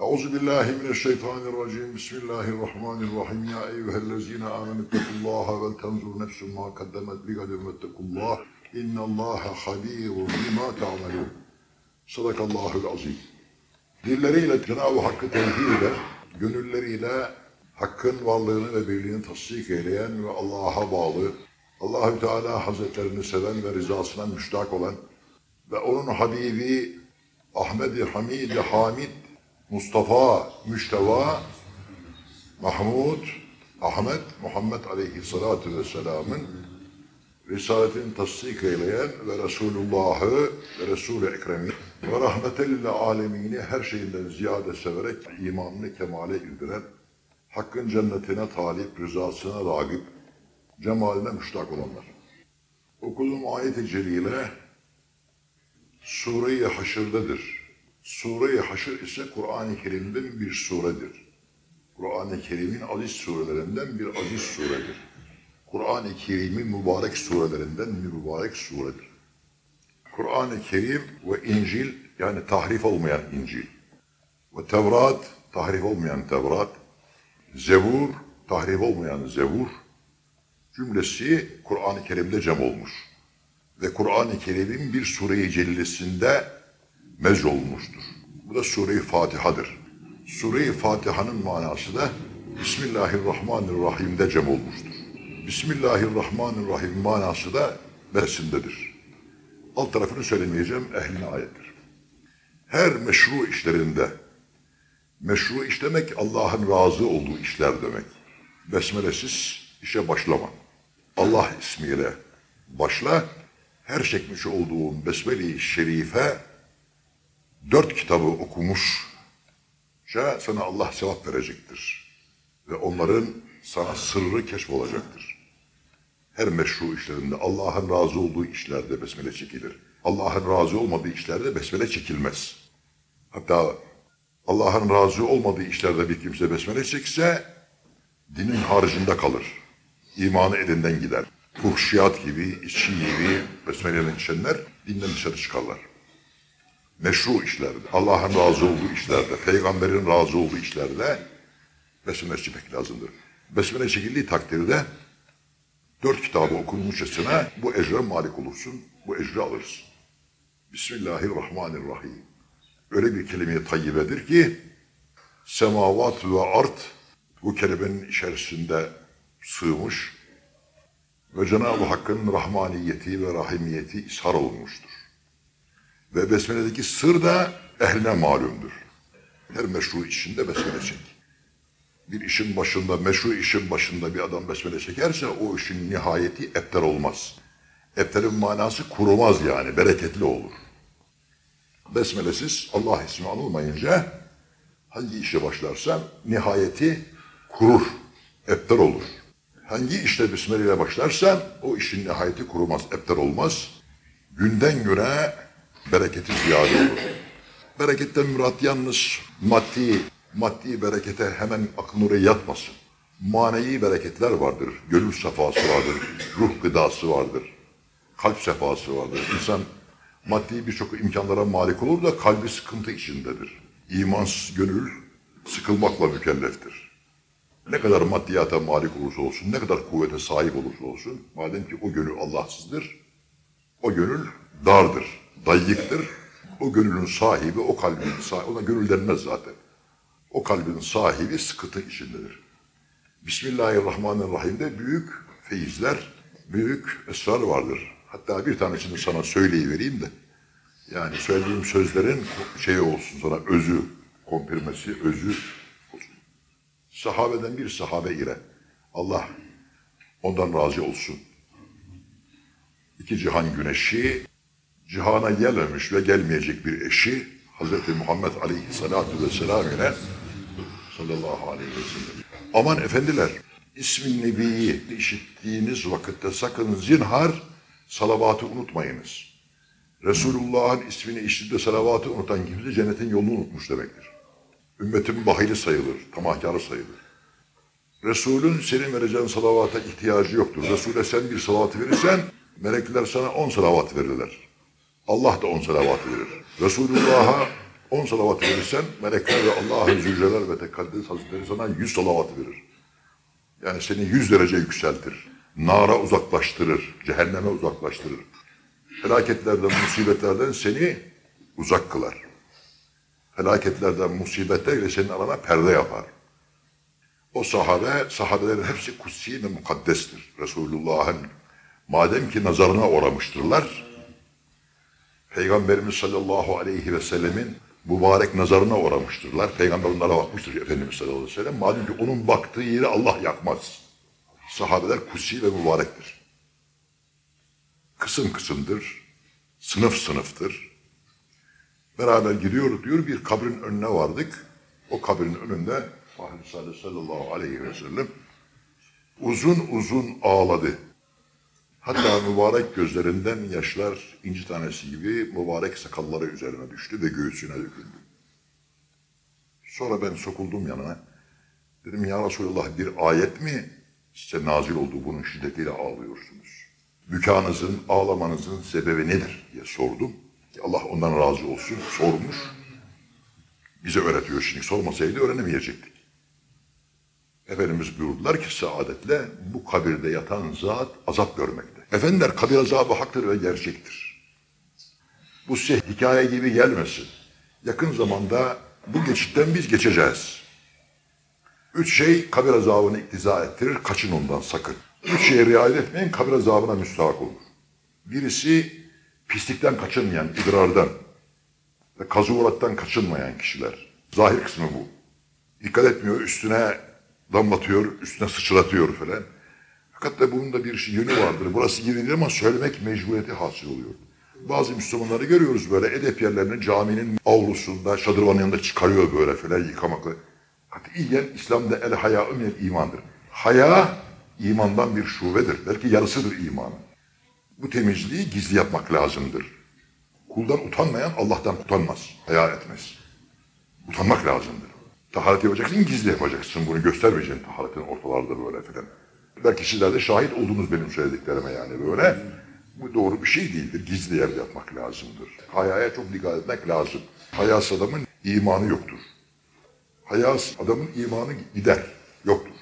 Euzu billahi mineşşeytanirracim. Bismillahirrahmanirrahim. Ya eyyühellezine amenu ittakullaha vel tenzur nefsun ma kaddemet ligadin vettekullah. İnnallâhe habîrun bima ta'melûn. Sadakallahul azim. Dilleriyle Cenab-ı Hakk'ı tevhid eder, gönülleriyle Hakk'ın varlığını ve birliğini tasdik eyleyen ve Allah'a bağlı, Allahü Teala Hazretlerini seven ve rızasına müştak olan ve onun Habibi Ahmed-i Hamid-i Hamid Mustafa Müşteva Mahmud Ahmet Muhammed Aleyhisselatü Vesselam'ın Risaletini tasdik eyleyen ve Resulullah'ı ve Resul-i Ekrem'i ve rahmetellil alemini her şeyinden ziyade severek imanını kemale irdiren, Hakk'ın cennetine talip, rızasına ragip, cemaline müştak olanlar. Okuduğum ayet-i celile Sure-i Haşr'dadır. Sure-i Haşr ise Kur'an-ı Kerim'den bir suredir. Kur'an-ı Kerim'in aziz surelerinden bir aziz suredir. Kur'an-ı Kerim'in mübarek surelerinden bir mübarek suredir. Kur'an-ı Kerim ve İncil yani tahrif olmayan İncil ve Tevrat tahrif olmayan Tevrat, Zebur tahrif olmayan Zebur cümlesi Kur'an-ı Kerim'de cem olmuş. Ve Kur'an-ı Kerim'in bir sure-i celilesinde mez olmuştur. Bu da Sure-i Fatiha'dır. Sure-i Fatiha'nın manası da Bismillahirrahmanirrahim'de cem olmuştur. Bismillahirrahmanirrahim manası da Mersin'dedir. Alt tarafını söylemeyeceğim, ehline ayettir. Her meşru işlerinde, meşru iş demek Allah'ın razı olduğu işler demek. Besmelesiz işe başlama. Allah ismiyle başla, her çekmiş olduğun Besmele-i Şerife dört kitabı okumuş, sana Allah sevap verecektir. Ve onların sana sırrı keşf olacaktır. Her meşru işlerinde Allah'ın razı olduğu işlerde besmele çekilir. Allah'ın razı olmadığı işlerde besmele çekilmez. Hatta Allah'ın razı olmadığı işlerde bir kimse besmele çekse dinin haricinde kalır. İmanı elinden gider. Fuhşiyat gibi, içki gibi besmeleyle içenler dinden dışarı çıkarlar. Meşru işlerde, Allah'ın razı olduğu işlerde, peygamberin razı olduğu işlerde besmele çekmek lazımdır. Besmele çekildiği takdirde dört kitabı okunmuşçasına bu ecre malik olursun, bu ecri alırsın. Bismillahirrahmanirrahim. Öyle bir kelime-i tayyibedir ki semavat ve art bu kelimenin içerisinde sığmış ve Cenab-ı Hakk'ın rahmaniyeti ve rahimiyeti ishar olmuştur. Ve Besmele'deki sır da ehline malumdur. Her meşru içinde besmele çek. Bir işin başında, meşru işin başında bir adam besmele çekerse o işin nihayeti epter olmaz. Epterin manası kurumaz yani, bereketli olur. Besmelesiz Allah ismi anılmayınca hangi işe başlarsan nihayeti kurur, epter olur. Hangi işte Bismillah ile başlarsan o işin nihayeti kurumaz, epter olmaz. Günden güne bereketi ziyade olur. Bereketten murat yalnız maddi, maddi berekete hemen aklın oraya yatmasın. Manevi bereketler vardır. Gönül sefası vardır. Ruh gıdası vardır. Kalp sefası vardır. İnsan maddi birçok imkanlara malik olur da kalbi sıkıntı içindedir. İmansız gönül sıkılmakla mükelleftir. Ne kadar maddiyata malik olursa olsun, ne kadar kuvvete sahip olursa olsun, madem ki o gönül Allahsızdır, o gönül dardır, dayyıktır. O gönülün sahibi, o kalbin sahibi, ona gönül denmez zaten. O kalbin sahibi sıkıntı içindedir. Bismillahirrahmanirrahim'de büyük feyizler, büyük esrar vardır. Hatta bir tanesini sana söyleyivereyim de, yani söylediğim sözlerin şeyi olsun sana, özü, kompirmesi, özü olsun. Sahabeden bir sahabe ile Allah ondan razı olsun. İki cihan güneşi, cihana gelmemiş ve gelmeyecek bir eşi Hz. Muhammed Aleyhisselatü Vesselam ile sallallahu aleyhi ve sellem. Aman efendiler, ismin Nebi'yi işittiğiniz vakitte sakın zinhar salavatı unutmayınız. Resulullah'ın ismini işittiğinde salavatı unutan kimse cennetin yolunu unutmuş demektir. Ümmetin bahili sayılır, tamahkarı sayılır. Resulün senin vereceğin salavata ihtiyacı yoktur. Resul'e sen bir salavatı verirsen, melekler sana on salavat verirler. Allah da on salavat verir. Resulullah'a 10 salavat verirsen melekler ve Allah-u Zülcelal ve Tekaddes Hazretleri sana 100 salavat verir. Yani seni 100 derece yükseltir. Nara uzaklaştırır, cehenneme uzaklaştırır. Felaketlerden, musibetlerden seni uzak kılar. Felaketlerden, musibetlerle senin arana perde yapar. O sahabe, sahabelerin hepsi kutsi ve mukaddestir. Resulullah'ın madem ki nazarına uğramıştırlar, Peygamberimiz sallallahu aleyhi ve sellemin mübarek nazarına uğramıştırlar. Peygamber onlara bakmıştır Efendimiz sallallahu aleyhi ve sellem. Madem ki onun baktığı yeri Allah yakmaz. Sahabeler kutsi ve mübarektir. Kısım kısımdır, sınıf sınıftır. Beraber gidiyoruz diyor, bir kabrin önüne vardık. O kabrin önünde Fahri sallallahu aleyhi ve sellem uzun uzun ağladı. Hatta mübarek gözlerinden yaşlar inci tanesi gibi mübarek sakalları üzerine düştü ve göğsüne döküldü. Sonra ben sokuldum yanına. Dedim ya Resulallah bir ayet mi size nazil oldu bunun şiddetiyle ağlıyorsunuz? Bükanızın, ağlamanızın sebebi nedir diye sordum. Allah ondan razı olsun sormuş. Bize öğretiyor şimdi sormasaydı öğrenemeyecektik. Efendimiz buyurdular ki saadetle bu kabirde yatan zat azap görmekte. Efendiler kabir azabı haktır ve gerçektir. Bu size hikaye gibi gelmesin. Yakın zamanda bu geçitten biz geçeceğiz. Üç şey kabir azabını iktiza ettirir, kaçın ondan sakın. Üç şeye riayet etmeyin, kabir azabına müstahak olur. Birisi pislikten kaçınmayan, idrardan ve kazurattan kaçınmayan kişiler. Zahir kısmı bu. Dikkat etmiyor, üstüne damlatıyor, üstüne sıçratıyor falan. Fakat da bunun da bir şey, yönü vardır. Burası değil ama söylemek mecburiyeti hasıl oluyor. Bazı Müslümanları görüyoruz böyle edep yerlerini caminin avlusunda, şadırvanın yanında çıkarıyor böyle falan yıkamakla. Katiyen İslam'da el haya minel imandır. Haya imandan bir şubedir. Belki yarısıdır imanın. Bu temizliği gizli yapmak lazımdır. Kuldan utanmayan Allah'tan utanmaz, haya etmez. Utanmak lazımdır. Taharet yapacaksın, gizli yapacaksın. Bunu göstermeyeceksin taharetin ortalarda böyle filan. Belki sizler de şahit oldunuz benim söylediklerime yani böyle. Bu doğru bir şey değildir. Gizli yerde yapmak lazımdır. Hayaya çok dikkat etmek lazım. Hayas adamın imanı yoktur. Hayas adamın imanı gider. Yoktur.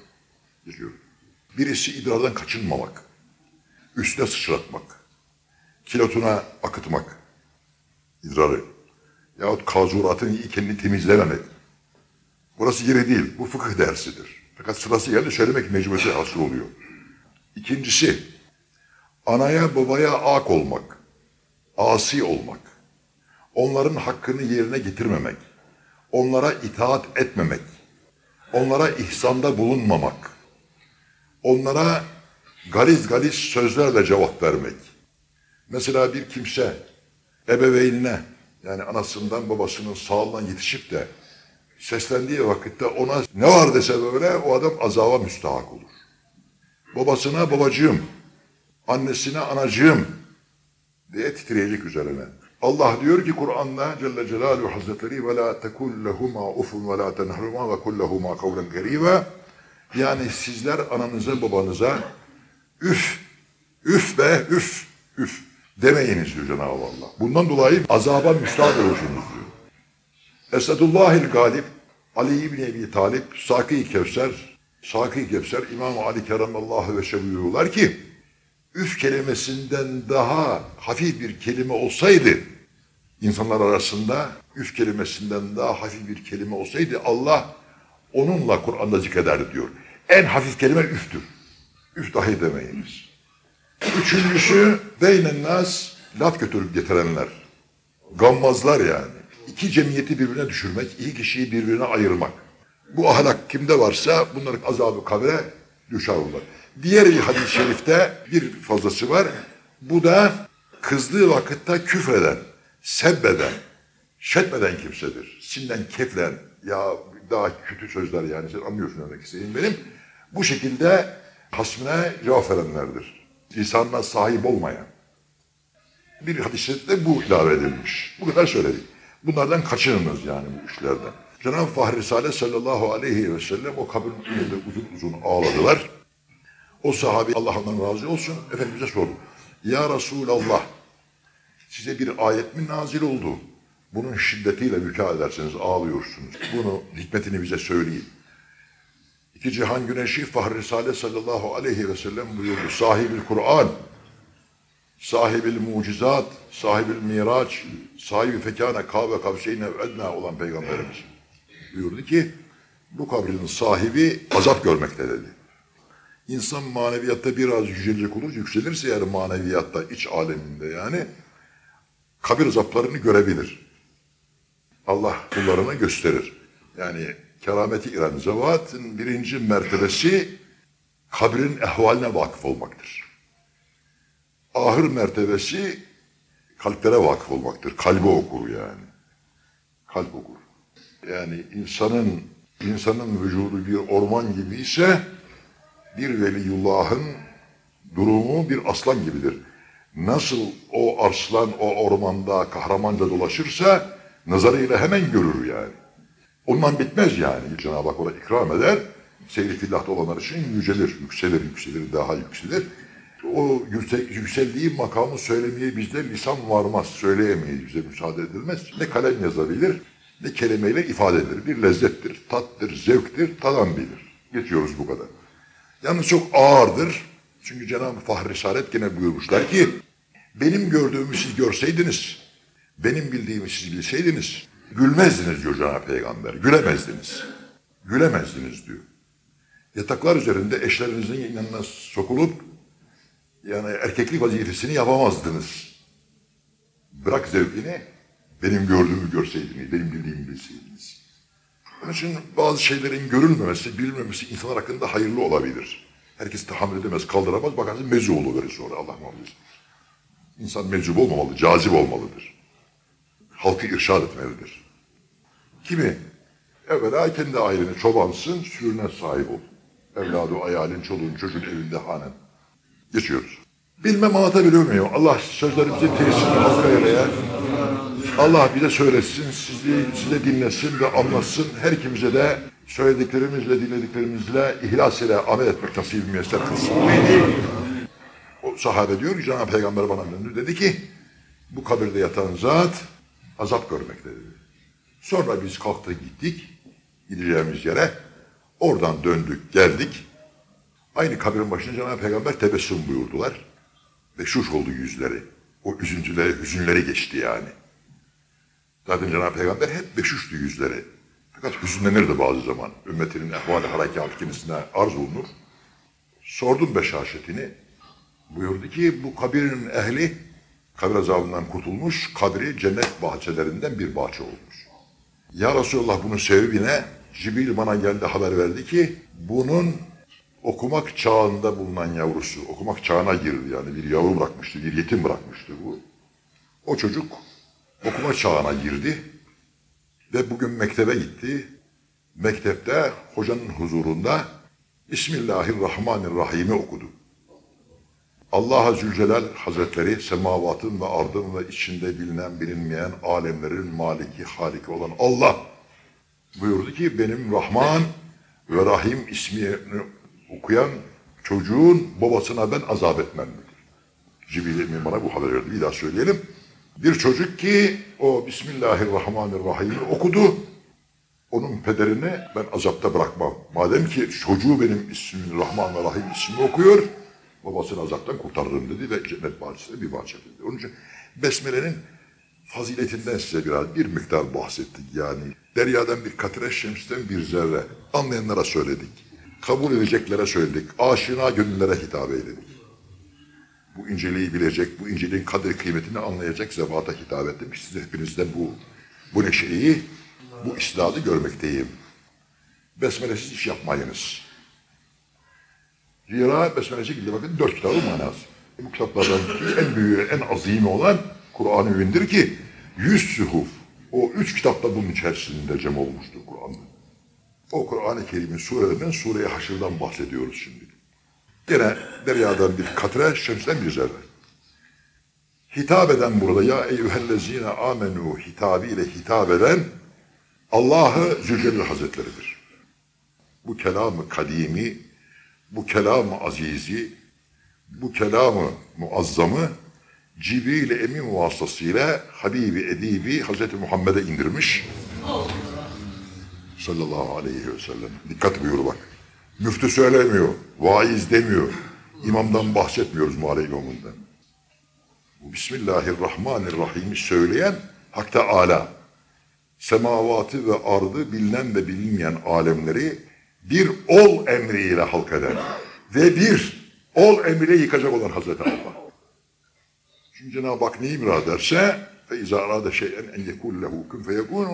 Geçiyor. Birisi idrardan kaçınmamak. Üstüne sıçratmak. Kilotuna akıtmak. İdrarı. Yahut kazuratın iyi kendini temizlememek. Burası yeri değil. Bu fıkıh dersidir. Fakat sırası geldi söylemek mecburiyeti hasıl oluyor. İkincisi, anaya babaya ak olmak, asi olmak, onların hakkını yerine getirmemek, onlara itaat etmemek, onlara ihsanda bulunmamak, onlara galiz galiz sözlerle cevap vermek. Mesela bir kimse ebeveynine yani anasından babasının sağlığından yetişip de seslendiği vakitte ona ne var dese böyle o adam azaba müstahak olur. Babasına babacığım, annesine anacığım diye titreyecek üzerine. Allah diyor ki Kur'an'da Celle Celaluhu Hazretleri ve la tekul lehuma ufun ve la tenhruma ve kul lehuma kavlen geriba yani sizler ananıza babanıza üf, üf be üf, üf demeyiniz diyor Cenab-ı Allah. Bundan dolayı azaba müstahak olursunuz. Esedullahil Galip, Ali İbni Ebi Talip, Saki Kevser, Saki Kevser, İmam Ali Keremallahu ve buyuruyorlar ki, üf kelimesinden daha hafif bir kelime olsaydı, insanlar arasında üf kelimesinden daha hafif bir kelime olsaydı, Allah onunla Kur'an'da zikrederdi diyor. En hafif kelime üftür. Üf dahi demeyiniz. Üçüncüsü, beynen nas, laf götürüp getirenler. Gammazlar yani iki cemiyeti birbirine düşürmek, iki kişiyi birbirine ayırmak. Bu ahlak kimde varsa bunların azabı kabre düşer olur. Diğer bir hadis-i şerifte bir fazlası var. Bu da kızdığı vakitte küfreden, sebbeden, şetmeden kimsedir. Sinden keflen ya daha kötü sözler yani sen anlıyorsun demek istediğim benim. Bu şekilde hasmine cevap verenlerdir. Lisanına sahip olmayan. Bir hadis-i bu ilave edilmiş. Bu kadar söyledik. Bunlardan kaçınınız yani bu işlerden. Cenab-ı Fahri Risale sallallahu aleyhi ve sellem o kabrin önünde uzun uzun ağladılar. O sahabi Allah ondan razı olsun Efendimiz'e sordu. Ya Resulallah size bir ayet mi nazil oldu? Bunun şiddetiyle müka ederseniz ağlıyorsunuz. Bunu hikmetini bize söyleyin. İki cihan güneşi Fahri Risale sallallahu aleyhi ve sellem buyurdu. Sahibil Kur'an, sahibil mucizat, sahibil miraç, sahibi fekâne kâve kavseyne edna olan peygamberimiz buyurdu ki bu kabrin sahibi azap görmekte dedi. İnsan maneviyatta biraz yücelecek olur, yükselirse eğer maneviyatta, iç aleminde yani kabir azaplarını görebilir. Allah kullarına gösterir. Yani kerameti İran zevatın birinci mertebesi kabrin ehvaline vakıf olmaktır. Ahır mertebesi kalplere vakıf olmaktır. Kalbi okur yani. Kalp okur. Yani insanın insanın vücudu bir orman gibi ise bir veliyullahın durumu bir aslan gibidir. Nasıl o arslan o ormanda kahramanca dolaşırsa nazarıyla hemen görür yani. Ondan bitmez yani. Cenab-ı Hak ona ikram eder. Seyri fillahta olanlar için yücelir, yükselir, yükselir, daha yükselir. O yüksek, yükseldiği makamı söylemeye bizde lisan varmaz, söyleyemeyiz, bize müsaade edilmez. Ne kalem yazabilir, ne kelimeyle ifade edilir. Bir lezzettir, tattır, zevktir, tadan bilir. Geçiyoruz bu kadar. Yalnız çok ağırdır. Çünkü Cenab-ı Fahri Risalet gene buyurmuşlar ki, benim gördüğümü siz görseydiniz, benim bildiğimi siz bilseydiniz, gülmezdiniz diyor Cenab-ı Peygamber, gülemezdiniz. Gülemezdiniz diyor. Yataklar üzerinde eşlerinizin yanına sokulup, yani erkeklik vazifesini yapamazdınız. Bırak zevkini, benim gördüğümü görseydiniz, benim bildiğimi bilseydiniz. Onun için bazı şeylerin görülmemesi, bilinmemesi insanlar hakkında hayırlı olabilir. Herkes tahammül edemez, kaldıramaz, bakarsın meczup oluverir sonra Allah muhafaza. İnsan meczup olmamalı, cazip olmalıdır. Halkı irşad etmelidir. Kimi? Evvela kendi aileni çobansın, sürüne sahip ol. Evladı, ayalin, çoluğun, çocuğun evinde hanen. Geçiyoruz. Bilmem anlatabiliyor muyum? Allah sözlerimizi tesirli halka. Allah bize söylesin, sizi, size dinlesin ve anlatsın. Her ikimize de söylediklerimizle, dinlediklerimizle ihlas ile amel etmek nasip müyesser kılsın. O sahabe diyor ki Cenab-ı Peygamber bana döndü. Dedi ki bu kabirde yatan zat azap görmekte dedi. Sonra biz kalktık gittik gideceğimiz yere. Oradan döndük geldik. Aynı kabirin başına Cenab-ı Peygamber tebessüm buyurdular. Ve şuş oldu yüzleri. O üzüntüleri, hüzünleri geçti yani. Zaten Cenab-ı Peygamber hep beşuştu yüzleri. Fakat hüzünlenirdi bazı zaman. Ümmetinin ehvali harekat kendisine arz olunur. Sordum beşaşetini. Buyurdu ki bu kabirin ehli kabir azabından kurtulmuş, kabri cennet bahçelerinden bir bahçe olmuş. Ya Resulallah bunun sebebi ne? Cibril bana geldi haber verdi ki bunun okumak çağında bulunan yavrusu, okumak çağına girdi yani bir yavru bırakmıştı, bir yetim bırakmıştı bu. O çocuk okuma çağına girdi ve bugün mektebe gitti. Mektepte hocanın huzurunda Bismillahirrahmanirrahim'i okudu. Allah Zülcelal Hazretleri semavatın ve ardın ve içinde bilinen bilinmeyen alemlerin maliki, haliki olan Allah buyurdu ki benim Rahman ve Rahim ismini okuyan çocuğun babasına ben azap etmem dedi. Cibril bana bu haber verdi. Bir daha söyleyelim. Bir çocuk ki o Bismillahirrahmanirrahim'i okudu. Onun pederini ben azapta bırakmam. Madem ki çocuğu benim ismim Rahman ve Rahim ismini okuyor, babasını azaptan kurtarırım dedi ve cennet bahçesinde bir bahçe dedi. Onun için Besmele'nin faziletinden size biraz bir miktar bahsettik yani. Deryadan bir katre, şemsten bir zerre. Anlayanlara söyledik. Kabul edeceklere söyledik. Aşina gönüllere hitap eyledik. Bu inceliği bilecek, bu inceliğin kadir kıymetini anlayacak zevata hitap ettim. Siz hepinizden bu, bu neşeyi, bu isladı görmekteyim. Besmelesiz iş yapmayınız. Zira besmelesi gibi bakın dört kitabın manası. Bu kitaplardan en büyüğü, en azimi olan Kur'an-ı ki yüz suhuf, o üç kitapta bunun içerisinde cem olmuştur Kur'an'da. O Kur'an-ı Kerim'in surelerinden Sure-i Haşr'dan bahsediyoruz şimdi. Gene deryadan bir katre, şemsten bir zerre. Hitap eden burada ya eyyühellezine amenu hitabıyla hitap eden Allah'ı Zülcelal Hazretleridir. Bu kelamı kadimi, bu kelamı azizi, bu kelamı muazzamı Cibril Emin vasıtasıyla Habibi Edibi Hazreti Muhammed'e indirmiş. Sallallahu aleyhi ve sellem. Dikkat buyur bak. Müftü söylemiyor, vaiz demiyor. İmamdan bahsetmiyoruz Muharrem imamından. Bu Bismillahirrahmanirrahim'i söyleyen Hak Teala semavatı ve ardı bilinen ve bilinmeyen alemleri bir ol emriyle halk eder. Ve bir ol emriyle yıkacak olan Hazreti Allah. Çünkü Cenab-ı Hak neyi murad ederse izâ arâde şeyen en yekûl lehu kün feyekûn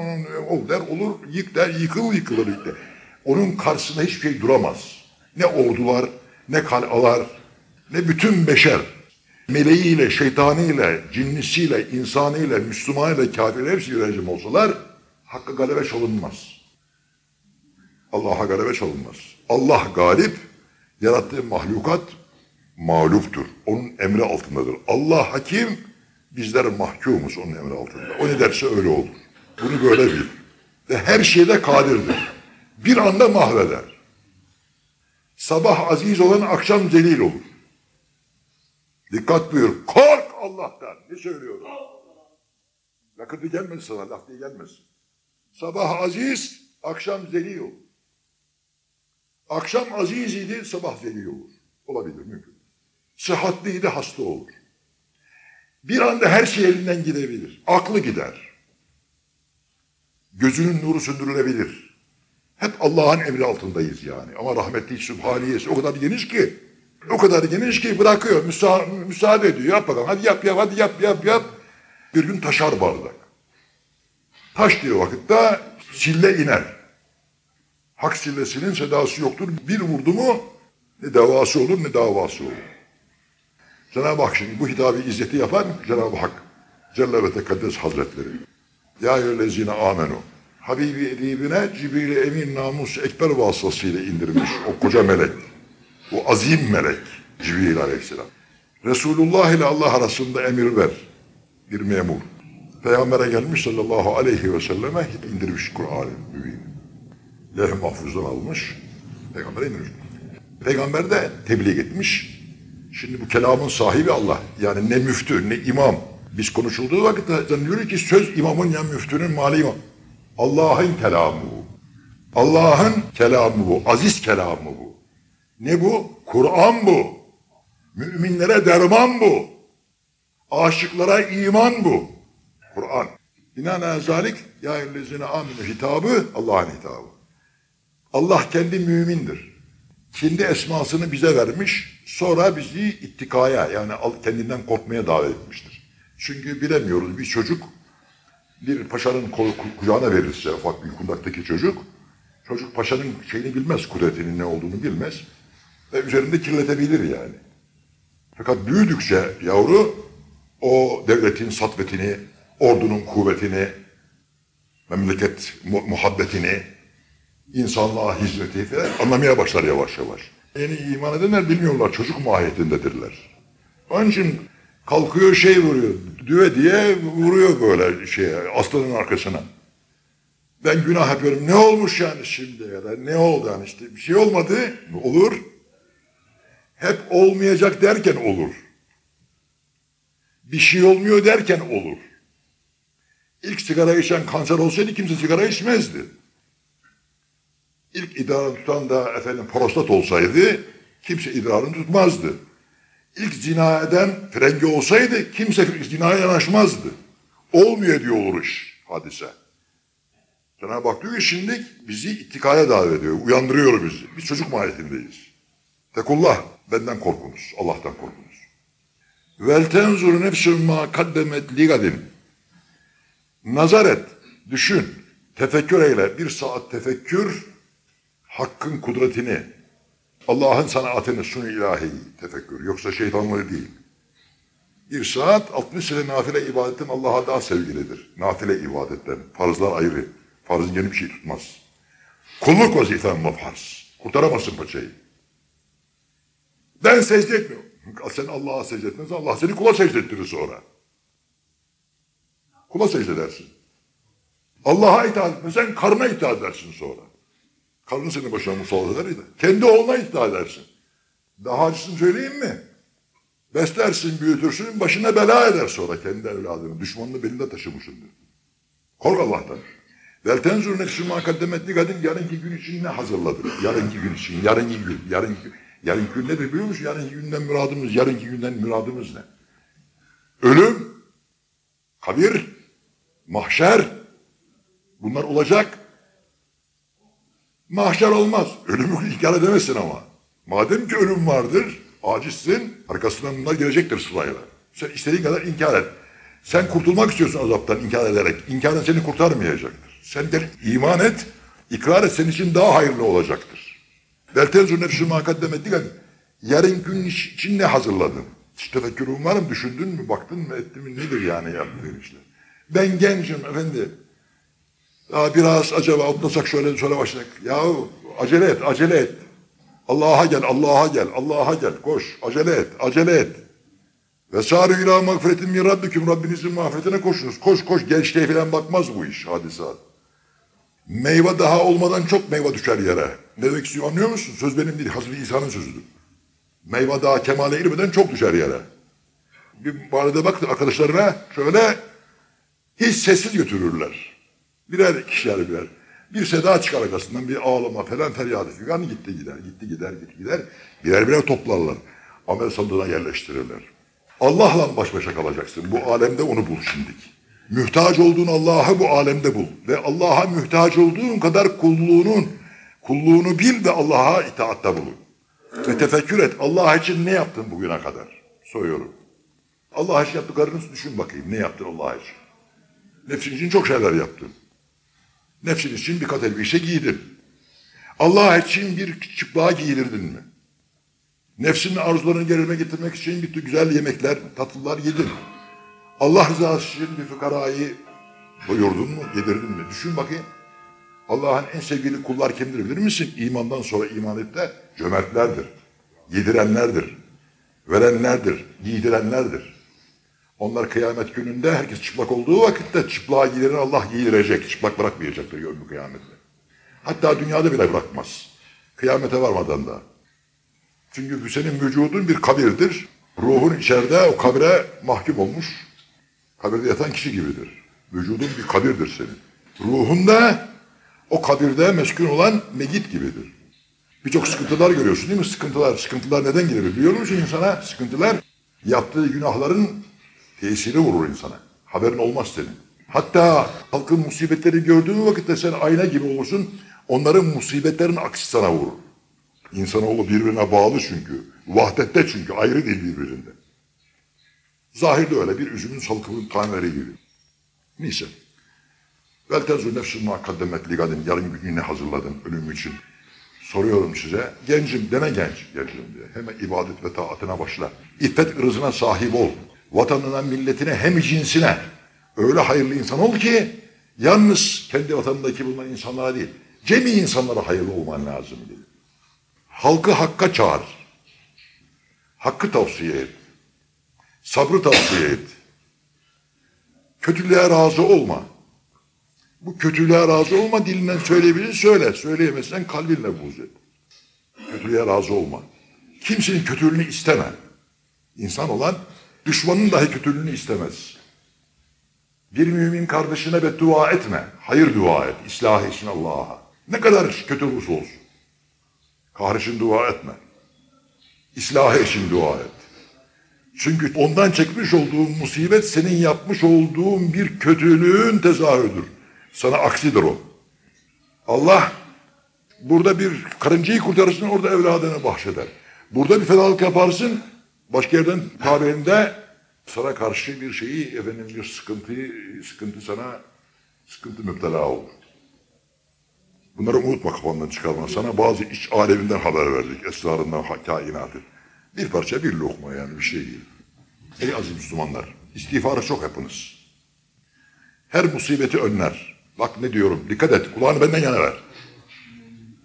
onun der olur yık der yıkıl yıkılır işte. Onun karşısında hiçbir şey duramaz. Ne ordular ne kalalar ne bütün beşer meleğiyle, şeytanıyla, cinnisiyle, insanıyla, Müslümanıyla, kafirle hepsi bir olsalar hakkı galebe çalınmaz. Allah'a galebe çalınmaz. Allah galip, yarattığı mahlukat mağluptur. Onun emri altındadır. Allah hakim, bizler mahkumuz onun emri altında. O ne derse öyle olur. Bunu böyle bil. Ve her şeyde kadirdir. Bir anda mahveder. Sabah aziz olan akşam zelil olur. Dikkat buyur. Kork Allah'tan. Ne söylüyorum? Lakırdı gelmez sana. Laf diye gelmez. Sabah aziz, akşam zelil olur. Akşam aziz idi, sabah zelil olur. Olabilir, mümkün. Sıhhatliydi, hasta olur. Bir anda her şey elinden gidebilir. Aklı gider. Gözünün nuru söndürülebilir. Hep Allah'ın emri altındayız yani. Ama rahmetli Sübhaniyesi o kadar geniş ki, o kadar geniş ki bırakıyor, müsa müsaade ediyor. Yap bakalım, hadi yap yap, hadi yap yap yap. Bir gün taşar bardak. Taş diyor vakitte sille iner. Hak sillesinin sedası yoktur. Bir vurdu mu ne davası olur ne davası olur. Cenab-ı Hak şimdi bu hitabı izzeti yapan Cenab-ı Hak Celle ve Tekaddes Hazretleri. Ya eyyühellezine amenu. Habibi edibine Cibril Emin namus ekber vasıtasıyla indirmiş o koca melek. O azim melek Cibril aleyhisselam. Resulullah ile Allah arasında emir ver. Bir memur. Peygamber'e gelmiş sallallahu aleyhi ve selleme indirmiş Kur'an-ı Mübin. Levh-i Mahfuz'dan almış. Peygamber'e indirmiş. Peygamber de tebliğ etmiş. Şimdi bu kelamın sahibi Allah. Yani ne müftü ne imam. Biz konuşulduğu vakit zannediyoruz ki söz imamın ya müftünün mali imam. Allah'ın kelamı bu. Allah'ın kelamı bu. Aziz kelamı bu. Ne bu? Kur'an bu. Müminlere derman bu. Aşıklara iman bu. Kur'an. Binaen zalik ya ellezine aminu hitabı Allah'ın hitabı. Allah kendi mümindir. Kendi esmasını bize vermiş. Sonra bizi ittikaya yani kendinden korkmaya davet etmiştir. Çünkü bilemiyoruz bir çocuk bir paşanın kucağına verirse ufak bir kundaktaki çocuk çocuk paşanın şeyini bilmez, kudretinin ne olduğunu bilmez ve üzerinde kirletebilir yani. Fakat büyüdükçe yavru o devletin satvetini, ordunun kuvvetini, memleket muhabbetini, insanlığa hizmeti falan anlamaya başlar yavaş yavaş. Yeni iman edenler bilmiyorlar, çocuk mahiyetindedirler. Onun için kalkıyor şey vuruyor, düve diye vuruyor böyle şeye, aslanın arkasına. Ben günah yapıyorum. Ne olmuş yani şimdi ya da ne oldu yani işte bir şey olmadı. Olur. Hep olmayacak derken olur. Bir şey olmuyor derken olur. İlk sigara içen kanser olsaydı kimse sigara içmezdi. İlk idrarını tutan da efendim prostat olsaydı kimse idrarını tutmazdı. İlk zina eden frengi olsaydı kimse zinaya yanaşmazdı. Olmuyor diyor olur iş, hadise. Cenab-ı Hak diyor ki şimdi bizi ittikaya davet ediyor, uyandırıyor bizi. Biz çocuk mahiyetindeyiz. Tekullah, benden korkunuz, Allah'tan korkunuz. Vel tenzuru nefsün ma kaddemet ligadin. Nazar et, düşün, tefekkür eyle. Bir saat tefekkür, hakkın kudretini, Allah'ın sanatını sunu ilahi tefekkür. Yoksa şeytanlığı değil. Bir saat 60 sene nafile ibadetin Allah'a daha sevgilidir. Nafile ibadetten. Farzlar ayrı. Farzın yeni bir şey tutmaz. Kulluk vazifen farz. Kurtaramazsın paçayı. Ben secde etmiyorum. Sen Allah'a secde etmezsen Allah seni kula secde ettirir sonra. Kula secde edersin. Allah'a itaat etmezsen karına itaat edersin sonra. Karın seni başına musallat eder ya. Kendi oğluna itaat edersin. Daha acısını söyleyeyim mi? Beslersin, büyütürsün, başına bela eder sonra kendi evladını. Düşmanını belinde taşımışındır. Kork Allah'tan. Vel tenzur nefsü ma kaddemetli kadın yarınki gün için ne hazırladı? Yarınki gün için, yarınki gün, yarınki, yarınki gün nedir biliyor musun? Yarınki günden müradımız, yarınki günden müradımız ne? Ölüm, kabir, mahşer, bunlar olacak. Mahşer olmaz. Ölümü inkar edemezsin ama. Madem ki ölüm vardır, acizsin, arkasından bunlar gelecektir sırayla. Sen istediğin kadar inkar et. Sen kurtulmak istiyorsun azaptan inkar ederek. İnkarın seni kurtarmayacaktır. Sen de iman et, ikrar et senin için daha hayırlı olacaktır. Beltenzur nefsü makaddemet dikkat. Yarın gün için ne hazırladın? Hiç tefekkürün var mı? Düşündün mü? Baktın mı? Ettin mi? Nedir yani yaptığın işler? Ben gencim efendim. Ya biraz acaba atlasak şöyle şöyle başlayak. Ya acele et, acele et. Allah'a gel, Allah'a gel, Allah'a gel. Koş, acele et, acele et. Ve sârü ilâ mağfiretin min rabbiküm. Rabbinizin mağfiretine koşunuz. Koş koş gençliğe falan bakmaz bu iş hadisat. Meyve daha olmadan çok meyve düşer yere. Ne demek istiyor anlıyor musun? Söz benim değil, Hazreti İsa'nın sözüdür. Meyve daha kemale ermeden çok düşer yere. Bir mahallede baktı arkadaşlarına şöyle hiç sessiz götürürler. Birer kişiler birer. Bir seda çıkar arkasından bir ağlama falan feryadı figan gitti gider, gitti gider, gitti gider. Birer birer toplarlar. Amel sandığına yerleştirirler. Allah'la baş başa kalacaksın. Bu alemde onu bul şimdik. Mühtaç olduğun Allah'ı bu alemde bul. Ve Allah'a mühtaç olduğun kadar kulluğunun, kulluğunu bil ve Allah'a itaatte bulun. Ve tefekkür et. Allah için ne yaptın bugüne kadar? Soruyorum. Allah için yaptıklarını düşün bakayım. Ne yaptın Allah için? Nefsin için çok şeyler yaptın. Nefsin için bir kat elbise giydin. Allah için bir çıplığa giydirdin mi? Nefsinin arzularını yerine getirmek için bir güzel yemekler, tatlılar yedin. Allah rızası için bir fukarayı doyurdun mu, yedirdin mi? Düşün bakayım. Allah'ın en sevgili kullar kimdir bilir misin? İmandan sonra iman et de cömertlerdir. Yedirenlerdir. Verenlerdir. Giydirenlerdir. Onlar kıyamet gününde herkes çıplak olduğu vakitte çıplığa giydiren Allah giydirecek. Çıplak bırakmayacaktır yevmi kıyamette. Hatta dünyada bile bırakmaz. Kıyamete varmadan da. Çünkü senin vücudun bir kabirdir. Ruhun içeride o kabire mahkum olmuş. Kabirde yatan kişi gibidir. Vücudun bir kabirdir senin. Ruhun da o kabirde meskun olan megit gibidir. Birçok sıkıntılar görüyorsun değil mi? Sıkıntılar. Sıkıntılar neden gelir biliyor musun insana? Sıkıntılar yaptığı günahların tesiri vurur insana. Haberin olmaz senin. Hatta halkın musibetleri gördüğün vakitte sen ayna gibi olursun. Onların musibetlerin aksi sana vurur. İnsanoğlu birbirine bağlı çünkü. Vahdette çünkü. Ayrı değil birbirinde. Zahirde öyle bir üzümün salkımın taneleri gibi. Neyse. Vel tezü nefsün ma kaddemet ligadin. Yarın gününe hazırladın ölüm için. Soruyorum size. Gencim deme genç. Gencim diye. Hemen ibadet ve taatına başla. İffet ırzına sahip ol. Vatanına, milletine, hem cinsine. Öyle hayırlı insan ol ki yalnız kendi vatanındaki bulunan insanlara değil. Cemi insanlara hayırlı olman lazım dedi. Halkı hakka çağır. Hakkı tavsiye et. Sabrı tavsiye et. Kötülüğe razı olma. Bu kötülüğe razı olma dilinden söyleyebilirsin söyle. Söyleyemezsen kalbinle buğz et. Kötülüğe razı olma. Kimsenin kötülüğünü isteme. İnsan olan düşmanın dahi kötülüğünü istemez. Bir mümin kardeşine beddua etme. Hayır dua et. İslah için Allah'a. Ne kadar kötü olursa olsun. Kahr dua etme. İslah için dua et. Çünkü ondan çekmiş olduğun musibet senin yapmış olduğun bir kötülüğün tezahürüdür. Sana aksidir o. Allah burada bir karıncayı kurtarırsın orada evladını bahşeder. Burada bir fedalık yaparsın başka yerden tabirinde sana karşı bir şeyi efendim bir sıkıntıyı sıkıntı sana sıkıntı müptela olur. Bunları unutma kafandan çıkarma. Sana bazı iç aleminden haber verdik. Esrarından, ha- kainatı. Bir parça bir lokma yani bir şey değil. Ey aziz Müslümanlar, istiğfarı çok yapınız. Her musibeti önler. Bak ne diyorum, dikkat et, kulağını benden yana ver.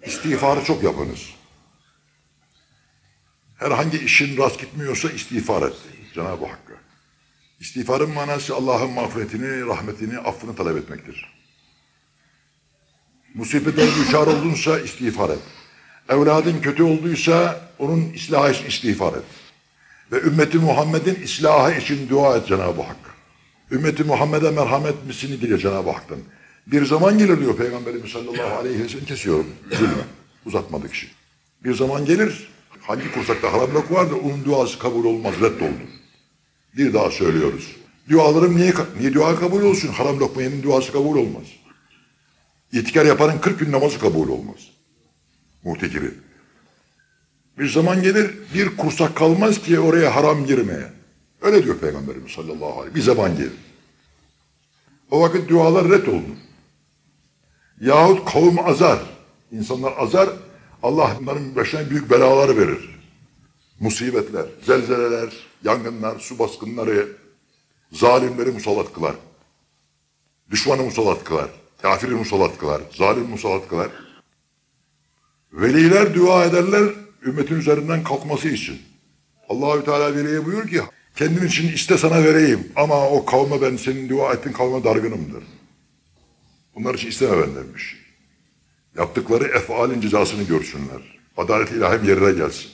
İstiğfarı çok yapınız. Herhangi işin rast gitmiyorsa istiğfar et Cenab-ı Hakk'a. İstiğfarın manası Allah'ın mağfiretini, rahmetini, affını talep etmektir. Musibetten düşar oldunsa istiğfar et. Evladın kötü olduysa onun ıslahı için istiğfar et. Ve ümmeti Muhammed'in islahı için dua et Cenab-ı Hak. Ümmeti Muhammed'e merhamet misini dile Cenab-ı Hak'tan. Bir zaman gelir diyor Peygamberimiz sallallahu aleyhi ve sellem kesiyorum. Zulme. Uzatmadık işi. Bir zaman gelir. Hangi kursakta haram lok vardı onun duası kabul olmaz reddoldur. Bir daha söylüyoruz. Dualarım niye, niye dua kabul olsun? Haram lokma yemenin duası kabul olmaz. İtikar yapanın 40 gün namazı kabul olmaz. Muhtekiri. Bir zaman gelir bir kursak kalmaz ki oraya haram girmeye. Öyle diyor Peygamberimiz sallallahu aleyhi ve sellem. Bir zaman gelir. O vakit dualar ret olunur. Yahut kavim azar. İnsanlar azar. Allah bunların başına büyük belalar verir. Musibetler, zelzeleler, yangınlar, su baskınları, zalimleri musallat kılar. Düşmanı musallat kılar. Kafiri musallat kılar. Zalim musallat kılar. Veliler dua ederler ümmetin üzerinden kalkması için. Allahü Teala veliye buyur ki kendim için iste sana vereyim ama o kavme ben senin dua ettiğin kavme dargınımdır. Bunlar için isteme ben demiş. Yaptıkları efalin cezasını görsünler. Adalet ilahim yerine gelsin.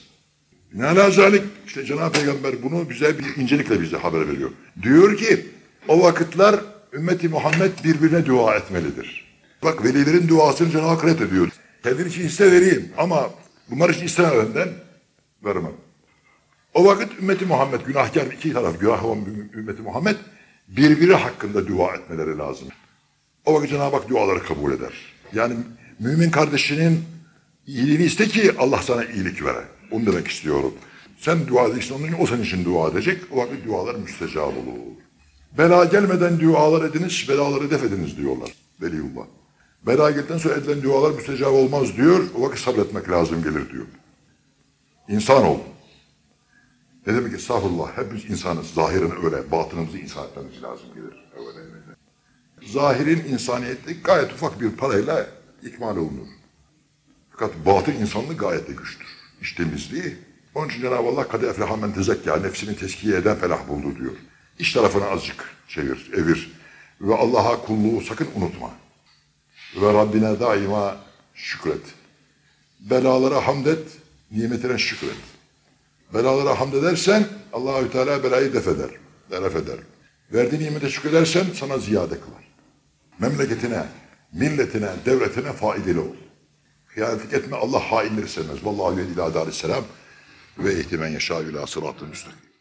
Binaenaleyh işte Cenab-ı Peygamber bunu bize bir incelikle bize haber veriyor. Diyor ki o vakitler ümmeti Muhammed birbirine dua etmelidir. Bak velilerin duasını Cenab-ı Hak reddediyor. Kendin için iste vereyim ama bunlar için isteme benden vermem. O vakit ümmeti Muhammed günahkar iki taraf günah olan ümmeti Muhammed birbiri hakkında dua etmeleri lazım. O vakit Cenab-ı Hak duaları kabul eder. Yani mümin kardeşinin iyiliğini iste ki Allah sana iyilik vere. Onu demek istiyorum. Sen dua edeceksin, onun için o senin için dua edecek. O vakit dualar müstecab olur. Bela gelmeden dualar ediniz, belaları def ediniz diyorlar. Veliullah. Bela geldikten sonra edilen dualar müstecab olmaz diyor. O vakit sabretmek lazım gelir diyor. İnsan ol. Ne demek estağfurullah. Hepimiz insanız. Zahirin öyle. Batınımızı insan etmemiz lazım gelir. Öyle, öyle. Zahirin insaniyeti gayet ufak bir parayla ikmal olunur. Fakat batın insanlığı gayet de güçtür. İş temizliği. Onun için Cenab-ı Allah kadı eflehamen tezekkâ nefsini teskiye eden felah buldu diyor. İş tarafını azıcık çevir, evir. Ve Allah'a kulluğu sakın unutma. Ve Rabbine daima şükret. Belalara hamd et, nimetine şükret. Belalara hamd edersen Allahü Teala belayı def eder, deref eder. Verdiği nimete şükredersen sana ziyade kılar. Memleketine, milletine, devletine faydalı ol. Hıyanetlik etme Allah hainleri sevmez. Vallahi ve ila selam ve ihtimen yaşa ila sıratı müstakim.